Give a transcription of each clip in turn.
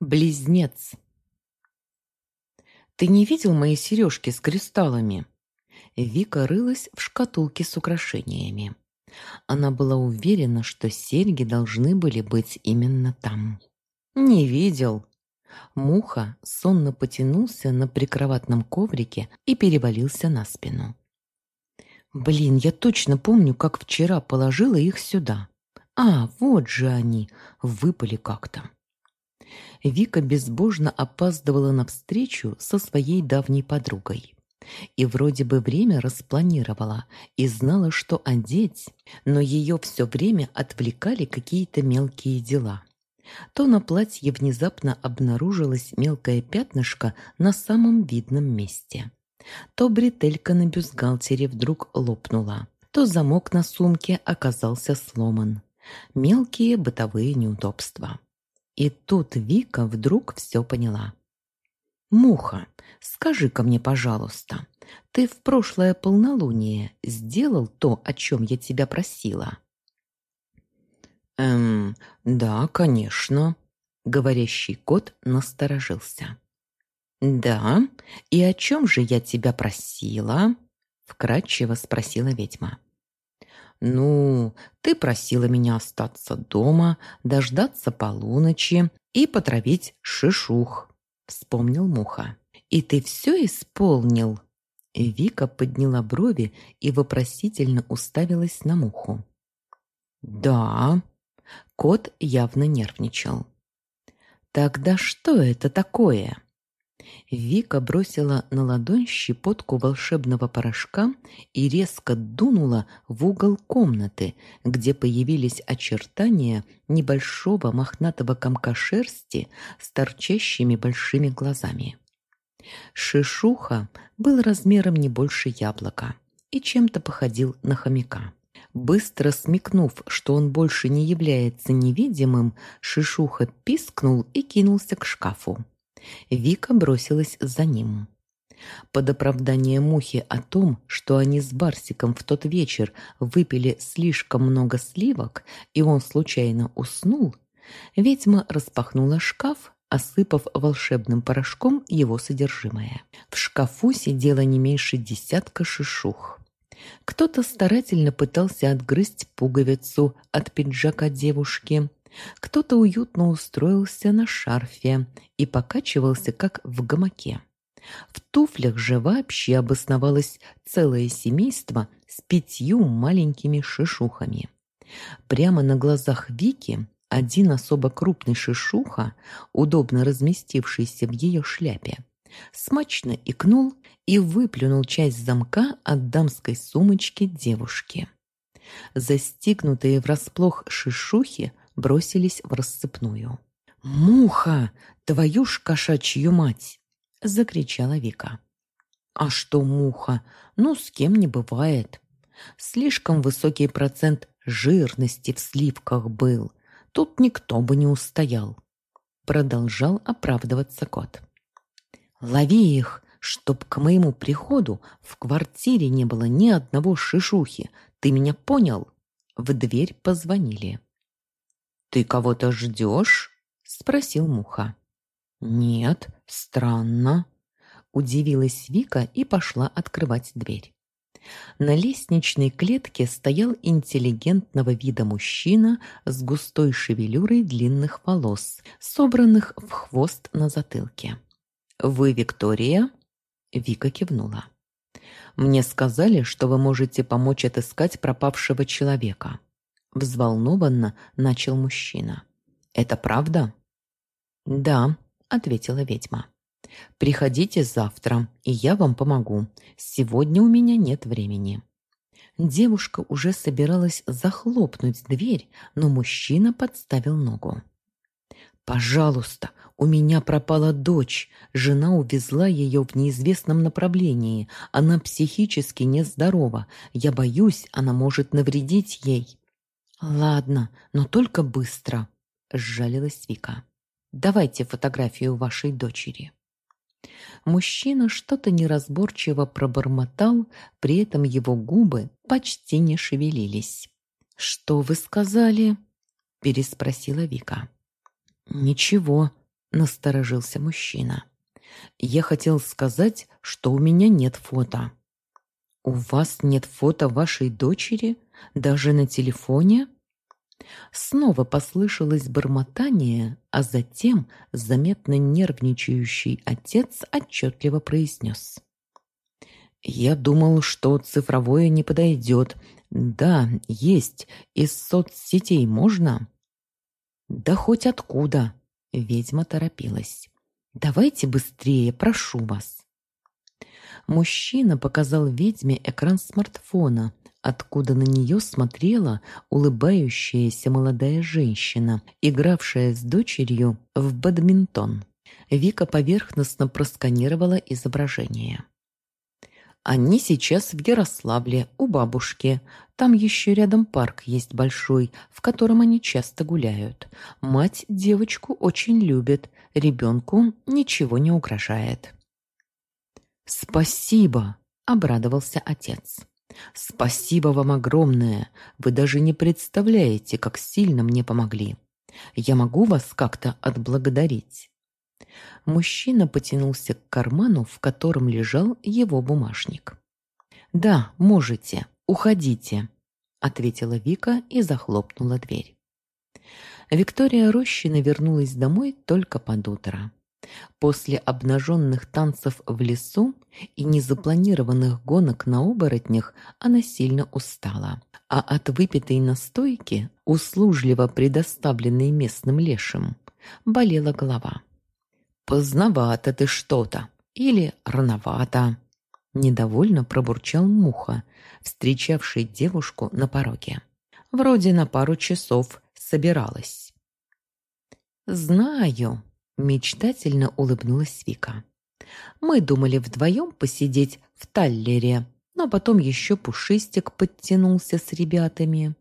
Близнец. «Ты не видел мои сережки с кристаллами?» Вика рылась в шкатулке с украшениями. Она была уверена, что серьги должны были быть именно там. «Не видел». Муха сонно потянулся на прикроватном коврике и перевалился на спину. «Блин, я точно помню, как вчера положила их сюда. А, вот же они, выпали как-то». Вика безбожно опаздывала на встречу со своей давней подругой. И вроде бы время распланировала и знала, что одеть, но ее все время отвлекали какие-то мелкие дела. То на платье внезапно обнаружилось мелкое пятнышко на самом видном месте. То бретелька на бюстгальтере вдруг лопнула, то замок на сумке оказался сломан. Мелкие бытовые неудобства. И тут Вика вдруг все поняла. «Муха, скажи-ка мне, пожалуйста, ты в прошлое полнолуние сделал то, о чем я тебя просила?» «Эм, да, конечно», — говорящий кот насторожился. «Да, и о чем же я тебя просила?» — вкратчиво спросила ведьма. «Ну, ты просила меня остаться дома, дождаться полуночи и потравить шишух», — вспомнил Муха. «И ты все исполнил?» Вика подняла брови и вопросительно уставилась на Муху. «Да». Кот явно нервничал. «Тогда что это такое?» Вика бросила на ладонь щепотку волшебного порошка и резко дунула в угол комнаты, где появились очертания небольшого мохнатого комка шерсти с торчащими большими глазами. Шишуха был размером не больше яблока и чем-то походил на хомяка. Быстро смекнув, что он больше не является невидимым, Шишуха пискнул и кинулся к шкафу. Вика бросилась за ним. Под оправдание Мухи о том, что они с Барсиком в тот вечер выпили слишком много сливок, и он случайно уснул, ведьма распахнула шкаф, осыпав волшебным порошком его содержимое. В шкафу сидело не меньше десятка шишух. Кто-то старательно пытался отгрызть пуговицу от пиджака девушки, кто-то уютно устроился на шарфе и покачивался, как в гамаке. В туфлях же вообще обосновалось целое семейство с пятью маленькими шишухами. Прямо на глазах Вики один особо крупный шишуха, удобно разместившийся в ее шляпе, смачно икнул и выплюнул часть замка от дамской сумочки девушки. Застигнутые врасплох шишухи бросились в рассыпную. «Муха! Твою ж кошачью мать!» — закричала Вика. «А что муха? Ну, с кем не бывает. Слишком высокий процент жирности в сливках был. Тут никто бы не устоял». Продолжал оправдываться кот. «Лови их, чтоб к моему приходу в квартире не было ни одного шишухи. Ты меня понял?» В дверь позвонили. «Ты кого-то ждешь?» — спросил Муха. «Нет, странно», — удивилась Вика и пошла открывать дверь. На лестничной клетке стоял интеллигентного вида мужчина с густой шевелюрой длинных волос, собранных в хвост на затылке. «Вы Виктория?» Вика кивнула. «Мне сказали, что вы можете помочь отыскать пропавшего человека». Взволнованно начал мужчина. «Это правда?» «Да», — ответила ведьма. «Приходите завтра, и я вам помогу. Сегодня у меня нет времени». Девушка уже собиралась захлопнуть дверь, но мужчина подставил ногу. «Пожалуйста, у меня пропала дочь. Жена увезла ее в неизвестном направлении. Она психически нездорова. Я боюсь, она может навредить ей». «Ладно, но только быстро», — сжалилась Вика. «Давайте фотографию вашей дочери». Мужчина что-то неразборчиво пробормотал, при этом его губы почти не шевелились. «Что вы сказали?» – переспросила Вика. «Ничего», – насторожился мужчина. «Я хотел сказать, что у меня нет фото». «У вас нет фото вашей дочери? Даже на телефоне?» Снова послышалось бормотание, а затем заметно нервничающий отец отчетливо произнес. «Я думал, что цифровое не подойдет. Да, есть. Из соцсетей можно?» «Да хоть откуда!» — ведьма торопилась. «Давайте быстрее, прошу вас!» Мужчина показал ведьме экран смартфона, откуда на нее смотрела улыбающаяся молодая женщина, игравшая с дочерью в бадминтон. Вика поверхностно просканировала изображение. Они сейчас в Ярославле, у бабушки. Там еще рядом парк есть большой, в котором они часто гуляют. Мать девочку очень любит, ребенку ничего не угрожает. «Спасибо!» – обрадовался отец. «Спасибо вам огромное! Вы даже не представляете, как сильно мне помогли. Я могу вас как-то отблагодарить?» Мужчина потянулся к карману, в котором лежал его бумажник. «Да, можете. Уходите», — ответила Вика и захлопнула дверь. Виктория Рощина вернулась домой только под утро. После обнаженных танцев в лесу и незапланированных гонок на оборотнях она сильно устала, а от выпитой настойки, услужливо предоставленной местным лешим, болела голова. «Поздновато ты что-то» или «рановато», — недовольно пробурчал Муха, встречавший девушку на пороге. «Вроде на пару часов собиралась». «Знаю», Мечтательно улыбнулась Вика. Мы думали вдвоем посидеть в Таллере, но потом еще Пушистик подтянулся с ребятами.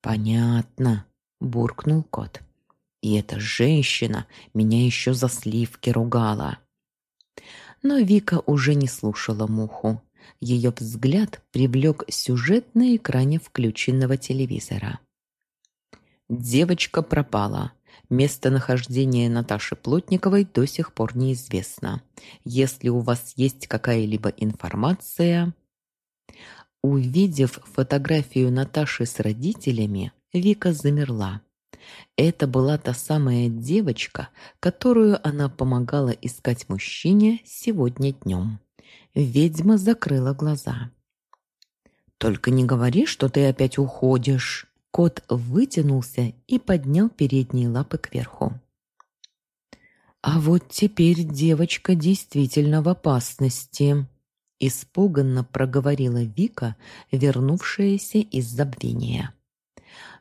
«Понятно», — буркнул кот. «И эта женщина меня еще за сливки ругала». Но Вика уже не слушала муху. Ее взгляд привлек сюжет на экране включенного телевизора. Девочка пропала. Местонахождение Наташи Плотниковой до сих пор неизвестно. Если у вас есть какая-либо информация... Увидев фотографию Наташи с родителями, Вика замерла. Это была та самая девочка, которую она помогала искать мужчине сегодня днем. Ведьма закрыла глаза. «Только не говори, что ты опять уходишь!» Кот вытянулся и поднял передние лапы кверху. «А вот теперь девочка действительно в опасности», – испуганно проговорила Вика, вернувшаяся из забвения.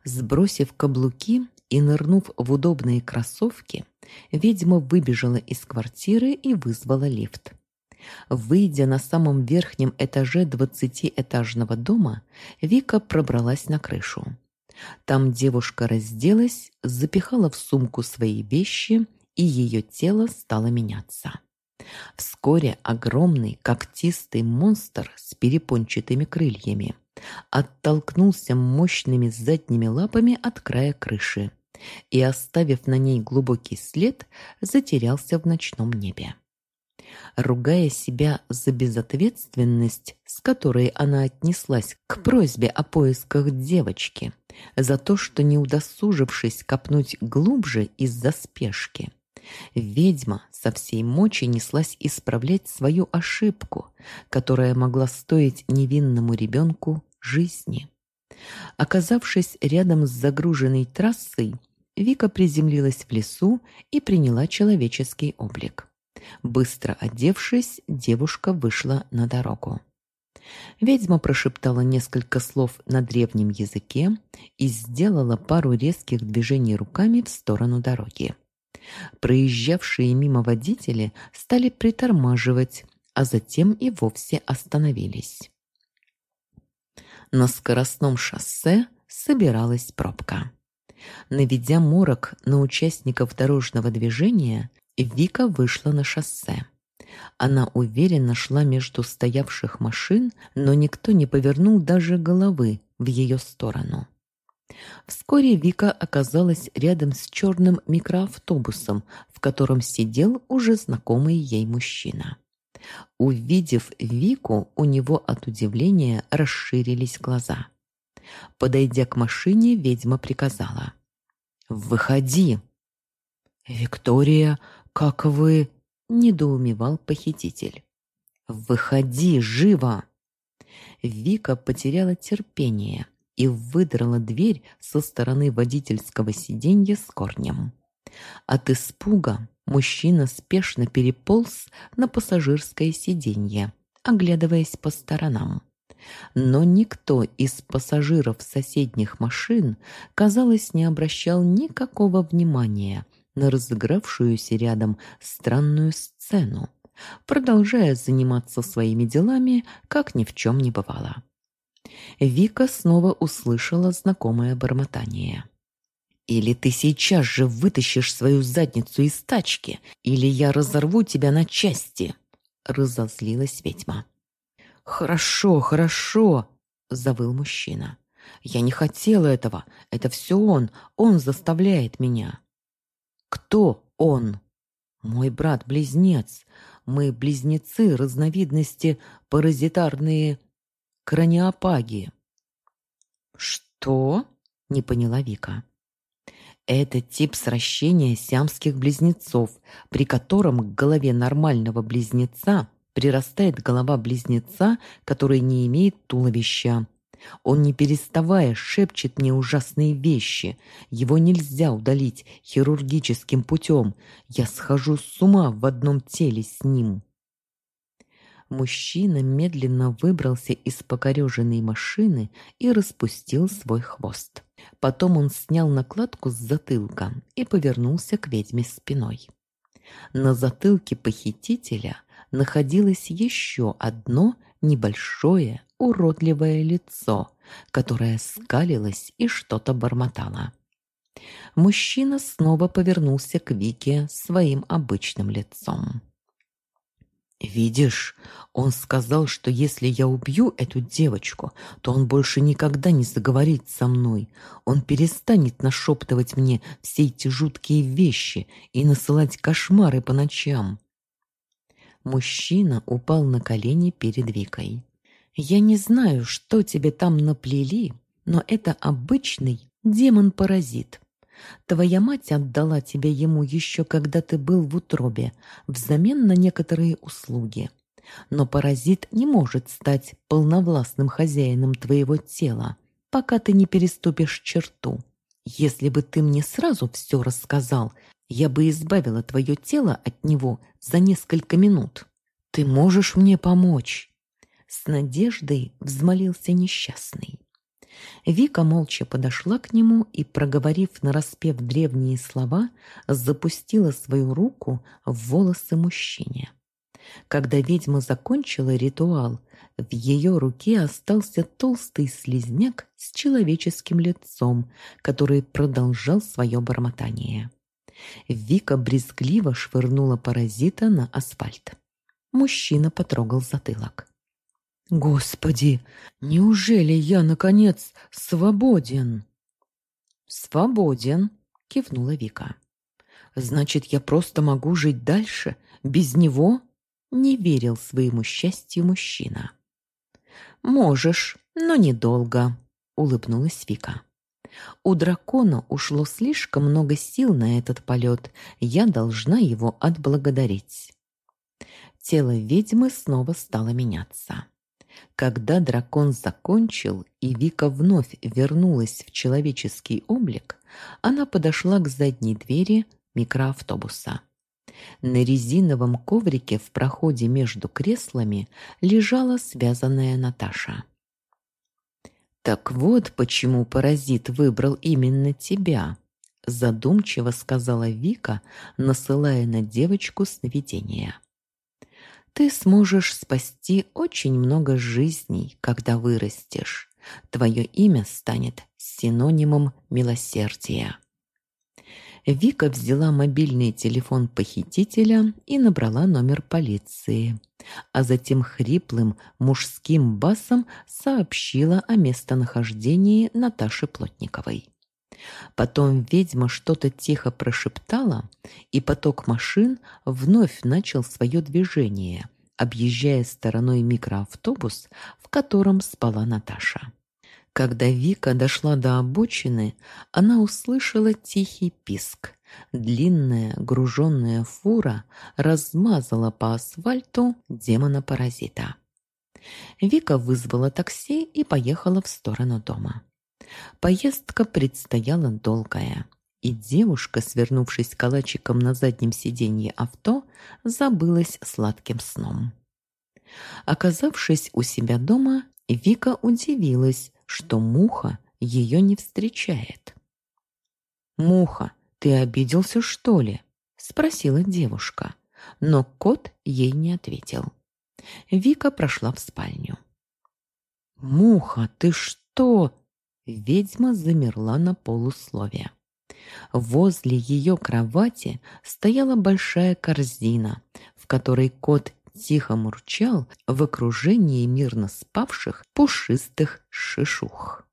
Сбросив каблуки и нырнув в удобные кроссовки, ведьма выбежала из квартиры и вызвала лифт. Выйдя на самом верхнем этаже двадцатиэтажного дома, Вика пробралась на крышу. Там девушка разделась, запихала в сумку свои вещи, и ее тело стало меняться. Вскоре огромный когтистый монстр с перепончатыми крыльями оттолкнулся мощными задними лапами от края крыши и, оставив на ней глубокий след, затерялся в ночном небе ругая себя за безответственность, с которой она отнеслась к просьбе о поисках девочки, за то, что не удосужившись копнуть глубже из-за спешки. Ведьма со всей мочи неслась исправлять свою ошибку, которая могла стоить невинному ребенку жизни. Оказавшись рядом с загруженной трассой, Вика приземлилась в лесу и приняла человеческий облик. Быстро одевшись, девушка вышла на дорогу. Ведьма прошептала несколько слов на древнем языке и сделала пару резких движений руками в сторону дороги. Проезжавшие мимо водители стали притормаживать, а затем и вовсе остановились. На скоростном шоссе собиралась пробка. Наведя морок на участников дорожного движения, Вика вышла на шоссе. Она уверенно шла между стоявших машин, но никто не повернул даже головы в ее сторону. Вскоре Вика оказалась рядом с черным микроавтобусом, в котором сидел уже знакомый ей мужчина. Увидев Вику, у него от удивления расширились глаза. Подойдя к машине, ведьма приказала. «Выходи!» «Виктория, как вы...» — недоумевал похититель. «Выходи, живо!» Вика потеряла терпение и выдрала дверь со стороны водительского сиденья с корнем. От испуга мужчина спешно переполз на пассажирское сиденье, оглядываясь по сторонам. Но никто из пассажиров соседних машин, казалось, не обращал никакого внимания на разыгравшуюся рядом странную сцену, продолжая заниматься своими делами, как ни в чем не бывало. Вика снова услышала знакомое бормотание. «Или ты сейчас же вытащишь свою задницу из тачки, или я разорву тебя на части!» — разозлилась ведьма. «Хорошо, хорошо!» — завыл мужчина. «Я не хотела этого. Это все он. Он заставляет меня». «Кто он?» «Мой брат-близнец. Мы близнецы разновидности паразитарные краниопаги». «Что?» — не поняла Вика. Это тип сращения сиамских близнецов, при котором к голове нормального близнеца прирастает голова близнеца, который не имеет туловища. Он, не переставая, шепчет мне ужасные вещи. Его нельзя удалить хирургическим путем. Я схожу с ума в одном теле с ним. Мужчина медленно выбрался из покореженной машины и распустил свой хвост. Потом он снял накладку с затылка и повернулся к ведьме спиной. На затылке похитителя находилось еще одно небольшое уродливое лицо, которое скалилось и что-то бормотало. Мужчина снова повернулся к Вике своим обычным лицом. «Видишь, он сказал, что если я убью эту девочку, то он больше никогда не заговорит со мной. Он перестанет нашептывать мне все эти жуткие вещи и насылать кошмары по ночам. Мужчина упал на колени перед Викой. «Я не знаю, что тебе там наплели, но это обычный демон-паразит. Твоя мать отдала тебя ему еще когда ты был в утробе, взамен на некоторые услуги. Но паразит не может стать полновластным хозяином твоего тела, пока ты не переступишь черту. Если бы ты мне сразу все рассказал, я бы избавила твое тело от него за несколько минут. Ты можешь мне помочь?» С надеждой взмолился несчастный. Вика молча подошла к нему и, проговорив нараспев древние слова, запустила свою руку в волосы мужчине. Когда ведьма закончила ритуал, в ее руке остался толстый слизняк с человеческим лицом, который продолжал свое бормотание. Вика брезгливо швырнула паразита на асфальт. Мужчина потрогал затылок. «Господи, неужели я, наконец, свободен?» «Свободен», — кивнула Вика. «Значит, я просто могу жить дальше, без него?» Не верил своему счастью мужчина. «Можешь, но недолго», — улыбнулась Вика. У дракона ушло слишком много сил на этот полет, я должна его отблагодарить. Тело ведьмы снова стало меняться. Когда дракон закончил и Вика вновь вернулась в человеческий облик, она подошла к задней двери микроавтобуса. На резиновом коврике в проходе между креслами лежала связанная Наташа. «Так вот почему паразит выбрал именно тебя», задумчиво сказала Вика, насылая на девочку сновидения. «Ты сможешь спасти очень много жизней, когда вырастешь. Твое имя станет синонимом милосердия». Вика взяла мобильный телефон похитителя и набрала номер полиции. а затем хриплым мужским басом сообщила о местонахождении Наташи Плотниковой. Потом ведьма что-то тихо прошептала, и поток машин вновь начал свое движение, объезжая стороной микроавтобус, в котором спала Наташа. Когда Вика дошла до обочины, она услышала тихий писк. Длинная груженная фура размазала по асфальту демона-паразита. Вика вызвала такси и поехала в сторону дома. Поездка предстояла долгая, и девушка, свернувшись калачиком на заднем сиденье авто, забылась сладким сном. Оказавшись у себя дома, Вика удивилась, что муха ее не встречает. «Муха, ты обиделся, что ли?» – спросила девушка, но кот ей не ответил. Вика прошла в спальню. «Муха, ты что?» Ведьма замерла на полусловие. Возле ее кровати стояла большая корзина, в которой кот тихо мурчал в окружении мирно спавших пушистых шишух.